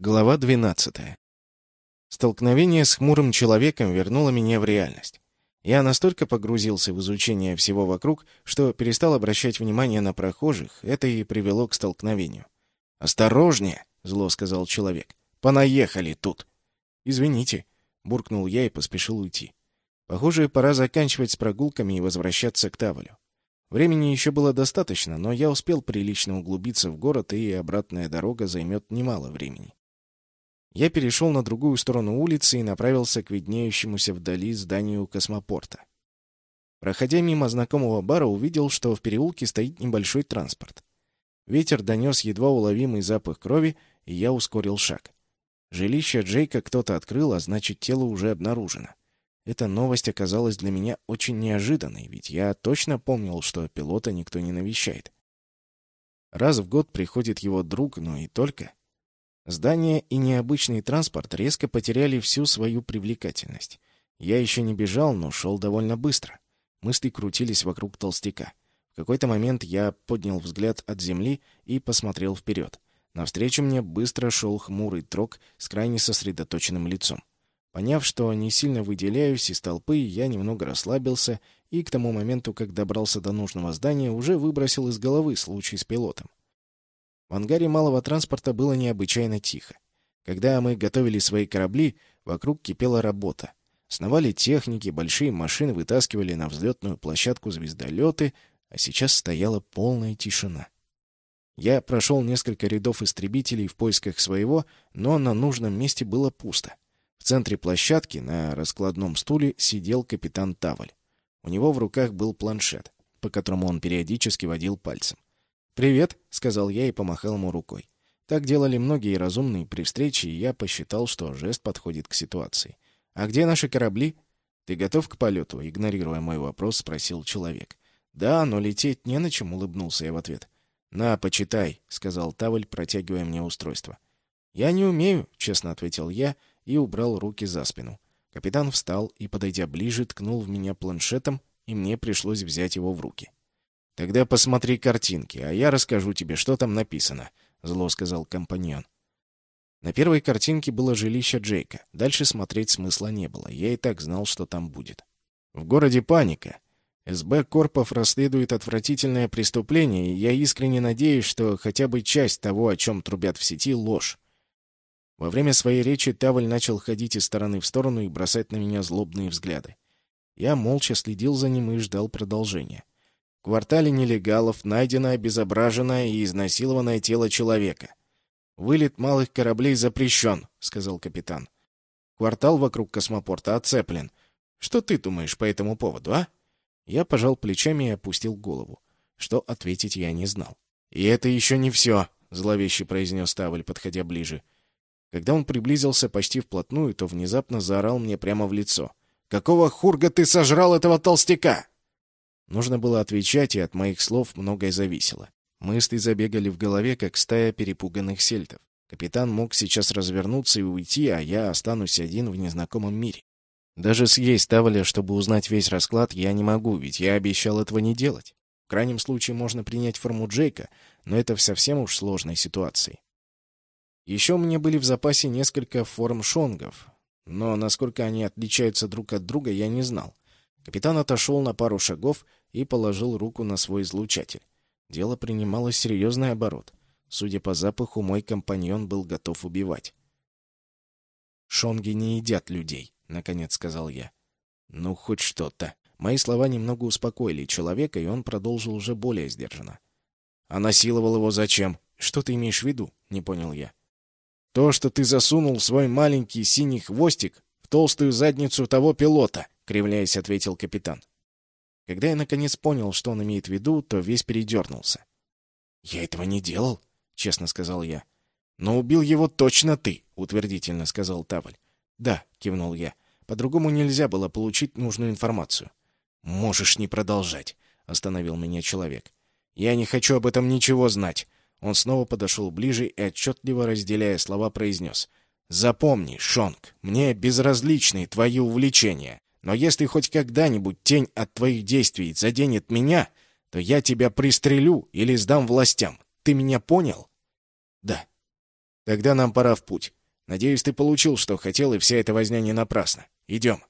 Глава 12. Столкновение с хмурым человеком вернуло меня в реальность. Я настолько погрузился в изучение всего вокруг, что перестал обращать внимание на прохожих, это и привело к столкновению. «Осторожнее!» — зло сказал человек. «Понаехали тут!» «Извините», — буркнул я и поспешил уйти. Похоже, пора заканчивать с прогулками и возвращаться к Тавалю. Времени еще было достаточно, но я успел прилично углубиться в город, и обратная дорога займет немало времени. Я перешел на другую сторону улицы и направился к виднеющемуся вдали зданию космопорта. Проходя мимо знакомого бара, увидел, что в переулке стоит небольшой транспорт. Ветер донес едва уловимый запах крови, и я ускорил шаг. Жилище Джейка кто-то открыл, а значит, тело уже обнаружено. Эта новость оказалась для меня очень неожиданной, ведь я точно помнил, что пилота никто не навещает. Раз в год приходит его друг, но и только. Здание и необычный транспорт резко потеряли всю свою привлекательность. Я еще не бежал, но шел довольно быстро. Мысли крутились вокруг толстяка. В какой-то момент я поднял взгляд от земли и посмотрел вперед. Навстречу мне быстро шел хмурый трок с крайне сосредоточенным лицом. Поняв, что не сильно выделяюсь из толпы, я немного расслабился и к тому моменту, как добрался до нужного здания, уже выбросил из головы случай с пилотом. В ангаре малого транспорта было необычайно тихо. Когда мы готовили свои корабли, вокруг кипела работа. Сновали техники, большие машины вытаскивали на взлетную площадку звездолеты, а сейчас стояла полная тишина. Я прошел несколько рядов истребителей в поисках своего, но на нужном месте было пусто. В центре площадки на раскладном стуле сидел капитан Таваль. У него в руках был планшет, по которому он периодически водил пальцем. «Привет», — сказал я и помахал ему рукой. Так делали многие разумные при встрече, и я посчитал, что жест подходит к ситуации. «А где наши корабли?» «Ты готов к полету?» — игнорируя мой вопрос, спросил человек. «Да, но лететь не на чем», — улыбнулся я в ответ. «На, почитай», — сказал Таваль, протягивая мне устройство. «Я не умею», — честно ответил я и убрал руки за спину. Капитан встал и, подойдя ближе, ткнул в меня планшетом, и мне пришлось взять его в руки. «Тогда посмотри картинки, а я расскажу тебе, что там написано», — зло сказал компаньон. На первой картинке было жилище Джейка. Дальше смотреть смысла не было. Я и так знал, что там будет. В городе паника. СБ Корпов расследует отвратительное преступление, и я искренне надеюсь, что хотя бы часть того, о чем трубят в сети, — ложь. Во время своей речи Таваль начал ходить из стороны в сторону и бросать на меня злобные взгляды. Я молча следил за ним и ждал продолжения. Квартале нелегалов найдено обезображенное и изнасилованное тело человека. «Вылет малых кораблей запрещен», — сказал капитан. «Квартал вокруг космопорта оцеплен. Что ты думаешь по этому поводу, а?» Я пожал плечами и опустил голову. Что ответить я не знал. «И это еще не все», — зловеще произнес Тавль, подходя ближе. Когда он приблизился почти вплотную, то внезапно заорал мне прямо в лицо. «Какого хурга ты сожрал этого толстяка?» Нужно было отвечать, и от моих слов многое зависело. Мысли забегали в голове, как стая перепуганных сельтов. Капитан мог сейчас развернуться и уйти, а я останусь один в незнакомом мире. Даже съесть Таваля, чтобы узнать весь расклад, я не могу, ведь я обещал этого не делать. В крайнем случае можно принять форму Джейка, но это в совсем уж сложной ситуации. Еще у меня были в запасе несколько форм шонгов, но насколько они отличаются друг от друга, я не знал. Капитан отошел на пару шагов и положил руку на свой излучатель. Дело принимало серьезный оборот. Судя по запаху, мой компаньон был готов убивать. «Шонги не едят людей», — наконец сказал я. «Ну, хоть что-то». Мои слова немного успокоили человека, и он продолжил уже более сдержанно. «А насиловал его зачем? Что ты имеешь в виду?» — не понял я. «То, что ты засунул свой маленький синий хвостик в толстую задницу того пилота», — кривляясь, ответил капитан. Когда я наконец понял, что он имеет в виду, то весь передернулся. «Я этого не делал», — честно сказал я. «Но убил его точно ты», — утвердительно сказал Таваль. «Да», — кивнул я. «По-другому нельзя было получить нужную информацию». «Можешь не продолжать», — остановил меня человек. «Я не хочу об этом ничего знать». Он снова подошел ближе и, отчетливо разделяя слова, произнес. «Запомни, Шонг, мне безразличны твои увлечения. Но если хоть когда-нибудь тень от твоих действий заденет меня, то я тебя пристрелю или сдам властям. Ты меня понял? Да. Тогда нам пора в путь. Надеюсь, ты получил, что хотел, и вся эта возня не напрасна. Идем.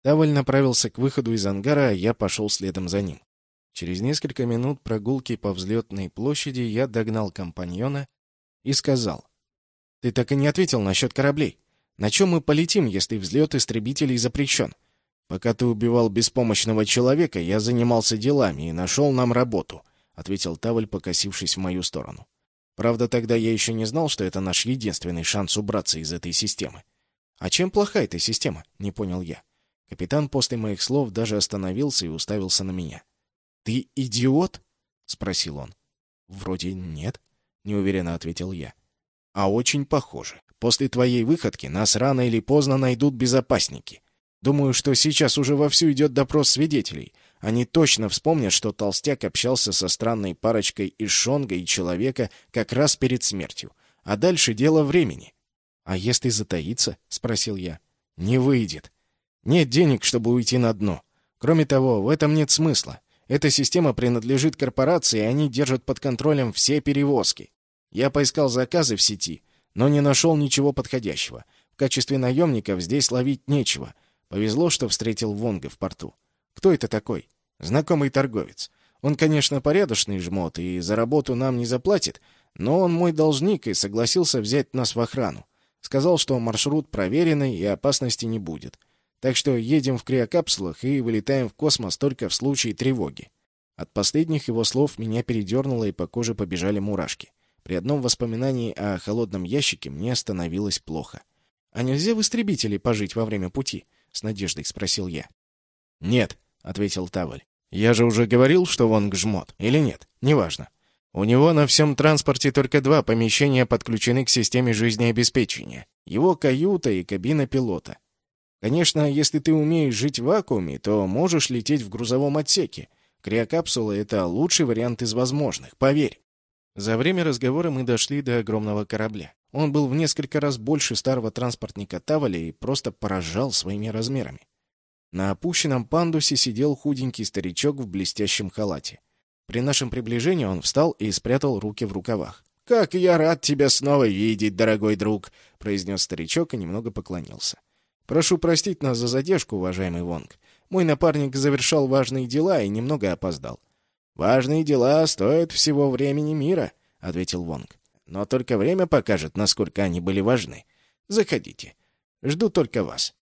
Таваль направился к выходу из ангара, а я пошел следом за ним. Через несколько минут прогулки по взлетной площади я догнал компаньона и сказал. «Ты так и не ответил насчет кораблей. На чем мы полетим, если взлет истребителей запрещен? Пока ты убивал беспомощного человека, я занимался делами и нашел нам работу», — ответил Таваль, покосившись в мою сторону. «Правда, тогда я еще не знал, что это наш единственный шанс убраться из этой системы». «А чем плоха эта система?» — не понял я. Капитан после моих слов даже остановился и уставился на меня. «Ты идиот?» — спросил он. «Вроде нет», — неуверенно ответил я. «А очень похоже. После твоей выходки нас рано или поздно найдут безопасники. Думаю, что сейчас уже вовсю идет допрос свидетелей. Они точно вспомнят, что Толстяк общался со странной парочкой из Шонга и Человека как раз перед смертью. А дальше дело времени». «А если затаиться?» — спросил я. «Не выйдет. Нет денег, чтобы уйти на дно. Кроме того, в этом нет смысла. Эта система принадлежит корпорации, и они держат под контролем все перевозки. Я поискал заказы в сети, но не нашел ничего подходящего. В качестве наемников здесь ловить нечего. Повезло, что встретил Вонга в порту. Кто это такой? Знакомый торговец. Он, конечно, порядочный жмот и за работу нам не заплатит, но он мой должник и согласился взять нас в охрану. Сказал, что маршрут проверенный и опасности не будет. Так что едем в криокапсулах и вылетаем в космос только в случае тревоги. От последних его слов меня передернуло и по коже побежали мурашки. При одном воспоминании о холодном ящике мне становилось плохо. «А нельзя в истребителе пожить во время пути?» — с надеждой спросил я. «Нет», — ответил Таваль. «Я же уже говорил, что Вонг жмот. Или нет? Неважно. У него на всем транспорте только два помещения подключены к системе жизнеобеспечения. Его каюта и кабина пилота. Конечно, если ты умеешь жить в вакууме, то можешь лететь в грузовом отсеке. Криокапсула — это лучший вариант из возможных, поверь. За время разговора мы дошли до огромного корабля. Он был в несколько раз больше старого транспортника Таваля и просто поражал своими размерами. На опущенном пандусе сидел худенький старичок в блестящем халате. При нашем приближении он встал и спрятал руки в рукавах. «Как я рад тебя снова видеть, дорогой друг!» — произнес старичок и немного поклонился. Прошу простить нас за задержку, уважаемый Вонг. Мой напарник завершал важные дела и немного опоздал. Важные дела стоят всего времени мира, ответил Вонг. Но только время покажет, насколько они были важны. Заходите. Жду только вас.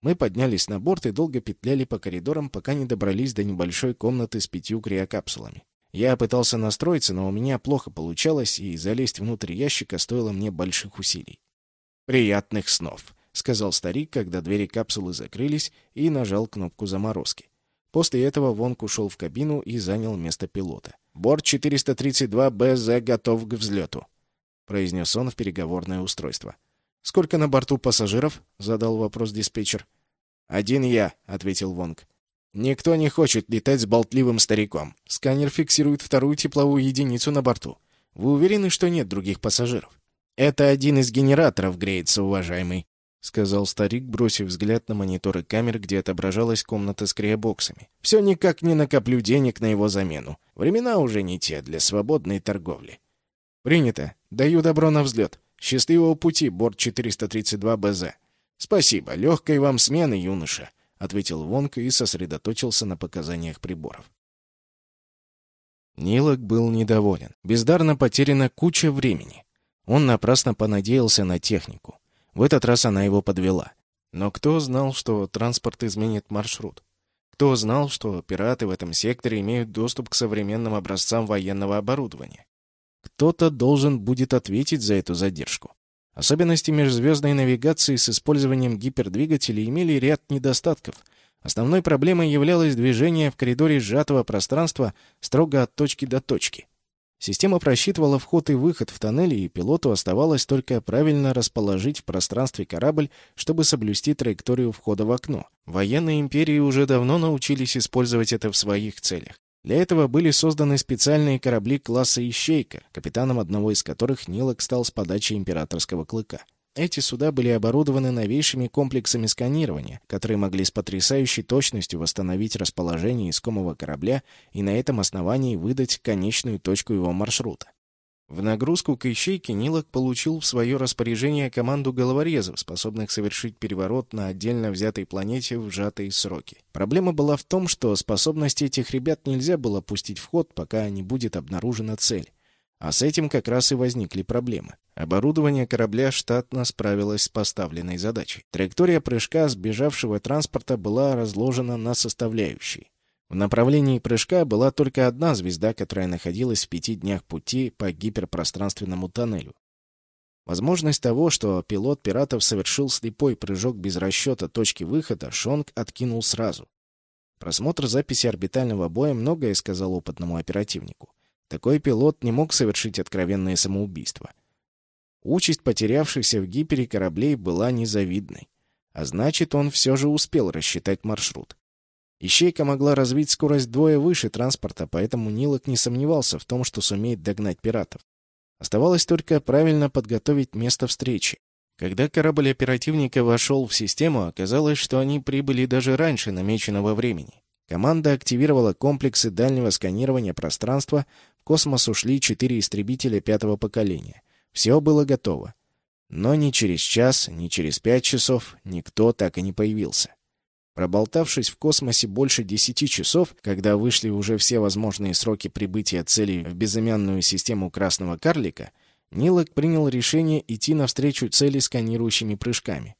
Мы поднялись на борт и долго петляли по коридорам, пока не добрались до небольшой комнаты с пятью криокапсулами. Я пытался настроиться, но у меня плохо получалось, и залезть внутрь ящика стоило мне больших усилий. «Приятных снов!» — сказал старик, когда двери капсулы закрылись, и нажал кнопку заморозки. После этого Вонг ушел в кабину и занял место пилота. «Борт 432 БЗ готов к взлету», — произнес он в переговорное устройство. «Сколько на борту пассажиров?» — задал вопрос диспетчер. «Один я», — ответил Вонг. «Никто не хочет летать с болтливым стариком. Сканер фиксирует вторую тепловую единицу на борту. Вы уверены, что нет других пассажиров?» «Это один из генераторов греется, уважаемый», — сказал старик, бросив взгляд на мониторы камер, где отображалась комната с криобоксами. «Все никак не накоплю денег на его замену. Времена уже не те для свободной торговли». «Принято. Даю добро на взлет. Счастливого пути, борт 432 БЗ». «Спасибо. Легкой вам смены, юноша», — ответил Вонг и сосредоточился на показаниях приборов. Нилок был недоволен. Бездарно потеряна куча времени. Он напрасно понадеялся на технику. В этот раз она его подвела. Но кто знал, что транспорт изменит маршрут? Кто знал, что пираты в этом секторе имеют доступ к современным образцам военного оборудования? Кто-то должен будет ответить за эту задержку. Особенности межзвездной навигации с использованием гипердвигателей имели ряд недостатков. Основной проблемой являлось движение в коридоре сжатого пространства строго от точки до точки. Система просчитывала вход и выход в тоннели, и пилоту оставалось только правильно расположить в пространстве корабль, чтобы соблюсти траекторию входа в окно. Военные империи уже давно научились использовать это в своих целях. Для этого были созданы специальные корабли класса «Ищейка», капитаном одного из которых Нилок стал с подачи императорского клыка. Эти суда были оборудованы новейшими комплексами сканирования, которые могли с потрясающей точностью восстановить расположение искомого корабля и на этом основании выдать конечную точку его маршрута. В нагрузку к ищейке Нилок получил в свое распоряжение команду головорезов, способных совершить переворот на отдельно взятой планете в сжатые сроки. Проблема была в том, что способности этих ребят нельзя было пустить в ход, пока не будет обнаружена цель. А с этим как раз и возникли проблемы. Оборудование корабля штатно справилось с поставленной задачей. Траектория прыжка сбежавшего транспорта была разложена на составляющие. В направлении прыжка была только одна звезда, которая находилась в пяти днях пути по гиперпространственному тоннелю. Возможность того, что пилот пиратов совершил слепой прыжок без расчета точки выхода, Шонг откинул сразу. Просмотр записи орбитального боя многое сказал опытному оперативнику. Такой пилот не мог совершить откровенное самоубийство. Участь потерявшихся в гипере кораблей была незавидной. А значит, он все же успел рассчитать маршрут. Ищейка могла развить скорость вдвое выше транспорта, поэтому Нилок не сомневался в том, что сумеет догнать пиратов. Оставалось только правильно подготовить место встречи. Когда корабль оперативника вошел в систему, оказалось, что они прибыли даже раньше намеченного времени. Команда активировала комплексы дальнего сканирования пространства, в космос ушли четыре истребителя пятого поколения. Все было готово. Но ни через час, ни через пять часов никто так и не появился. Проболтавшись в космосе больше десяти часов, когда вышли уже все возможные сроки прибытия цели в безымянную систему Красного Карлика, Нилок принял решение идти навстречу цели сканирующими прыжками.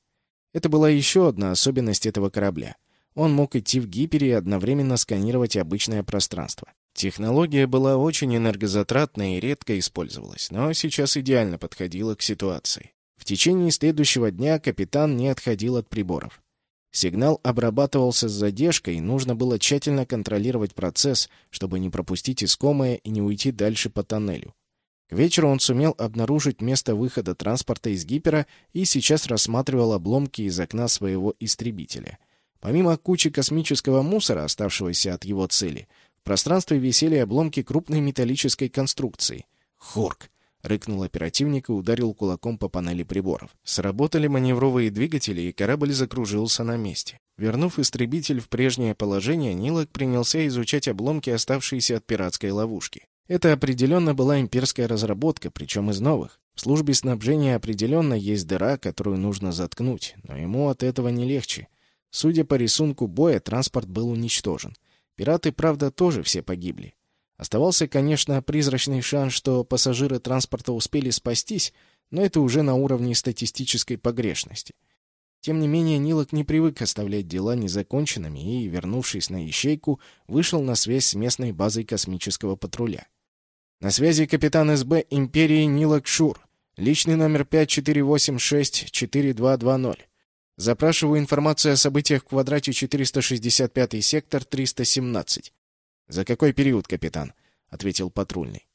Это была еще одна особенность этого корабля. Он мог идти в гипере и одновременно сканировать обычное пространство. Технология была очень энергозатратной и редко использовалась, но сейчас идеально подходила к ситуации. В течение следующего дня капитан не отходил от приборов. Сигнал обрабатывался с задержкой, и нужно было тщательно контролировать процесс, чтобы не пропустить искомое и не уйти дальше по тоннелю. К вечеру он сумел обнаружить место выхода транспорта из гипера и сейчас рассматривал обломки из окна своего истребителя. Помимо кучи космического мусора, оставшегося от его цели, в пространстве висели обломки крупной металлической конструкции. Хорк! — рыкнул оперативник и ударил кулаком по панели приборов. Сработали маневровые двигатели, и корабль закружился на месте. Вернув истребитель в прежнее положение, Нилок принялся изучать обломки, оставшиеся от пиратской ловушки. Это определенно была имперская разработка, причем из новых. В службе снабжения определенно есть дыра, которую нужно заткнуть, но ему от этого не легче. Судя по рисунку боя, транспорт был уничтожен. Пираты, правда, тоже все погибли. Оставался, конечно, призрачный шанс, что пассажиры транспорта успели спастись, но это уже на уровне статистической погрешности. Тем не менее, Нилок не привык оставлять дела незаконченными и, вернувшись на ячейку, вышел на связь с местной базой космического патруля. На связи капитан СБ Империи Нилок Шур. Личный номер 5486-4220. Запрашиваю информацию о событиях в квадрате 465 сектор 317. «За какой период, капитан?» — ответил патрульный.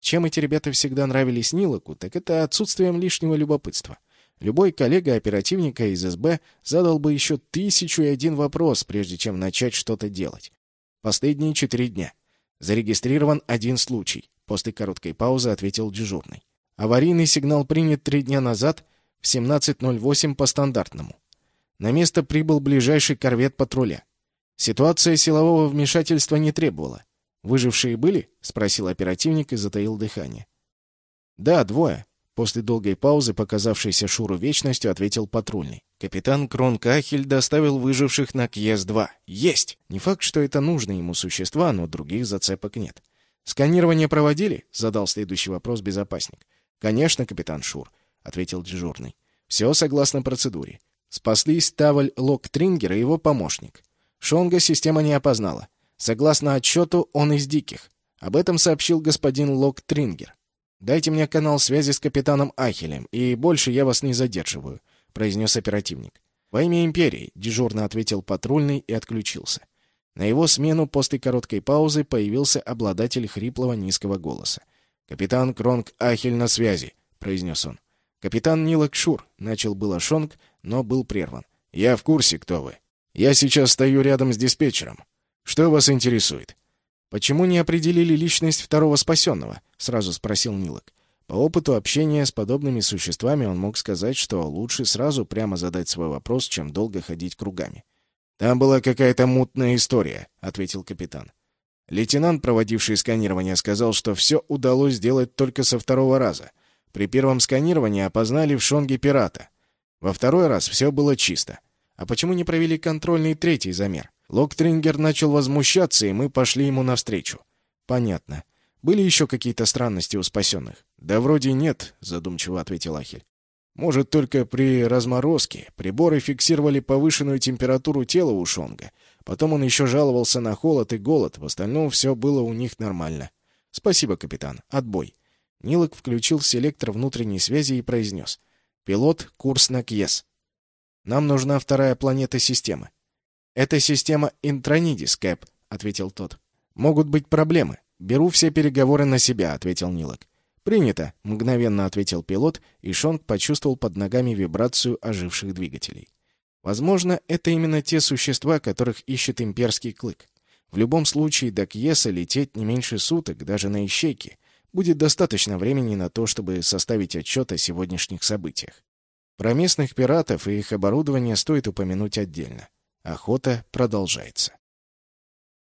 Чем эти ребята всегда нравились Нилоку, так это отсутствием лишнего любопытства. Любой коллега оперативника из СБ задал бы еще тысячу и один вопрос, прежде чем начать что-то делать. Последние четыре дня. Зарегистрирован один случай. После короткой паузы ответил дежурный. Аварийный сигнал принят три дня назад в 17.08 по стандартному. На место прибыл ближайший корвет патруля. Ситуация силового вмешательства не требовала. «Выжившие были?» — спросил оперативник и затаил дыхание. «Да, двое». После долгой паузы, показавшейся Шуру вечностью, ответил патрульный. Капитан Крон Кахель доставил выживших на Кьес-2. Есть! Не факт, что это нужно ему существа, но других зацепок нет. «Сканирование проводили?» — задал следующий вопрос безопасник. «Конечно, капитан Шур», — ответил дежурный. «Все согласно процедуре. Спаслись Таваль Лок-Трингер и его помощник. Шонга система не опознала. Согласно отчету, он из диких. Об этом сообщил господин Лок Трингер. «Дайте мне канал связи с капитаном Ахелем, и больше я вас не задерживаю», — произнес оперативник. «Во имя Империи», — дежурно ответил патрульный и отключился. На его смену после короткой паузы появился обладатель хриплого низкого голоса. «Капитан Кронг Ахель на связи», — произнес он. «Капитан Нилок Шур», — начал было Шонг, но был прерван. «Я в курсе, кто вы. Я сейчас стою рядом с диспетчером. Что вас интересует?» «Почему не определили личность второго спасенного?» — сразу спросил Нилок. По опыту общения с подобными существами он мог сказать, что лучше сразу прямо задать свой вопрос, чем долго ходить кругами. «Там была какая-то мутная история», — ответил капитан. Лейтенант, проводивший сканирование, сказал, что все удалось сделать только со второго раза. При первом сканировании опознали в Шонге пирата. Во второй раз все было чисто. А почему не провели контрольный третий замер? Локтрингер начал возмущаться, и мы пошли ему навстречу. Понятно. Были еще какие-то странности у спасенных? Да вроде нет, задумчиво ответил Ахель. Может, только при разморозке приборы фиксировали повышенную температуру тела у Шонга. Потом он еще жаловался на холод и голод. В остальном все было у них нормально. Спасибо, капитан. Отбой. Нилок включил селектор внутренней связи и произнес. Пилот, курс на Кьес. Нам нужна вторая планета системы. Это система Интронидис, Кэп, ответил тот. Могут быть проблемы. Беру все переговоры на себя, ответил Нилок. «Принято», — мгновенно ответил пилот, и Шонг почувствовал под ногами вибрацию оживших двигателей. Возможно, это именно те существа, которых ищет имперский клык. В любом случае до Кьеса лететь не меньше суток, даже на ищейке. Будет достаточно времени на то, чтобы составить отчет о сегодняшних событиях. Про местных пиратов и их оборудование стоит упомянуть отдельно. Охота продолжается.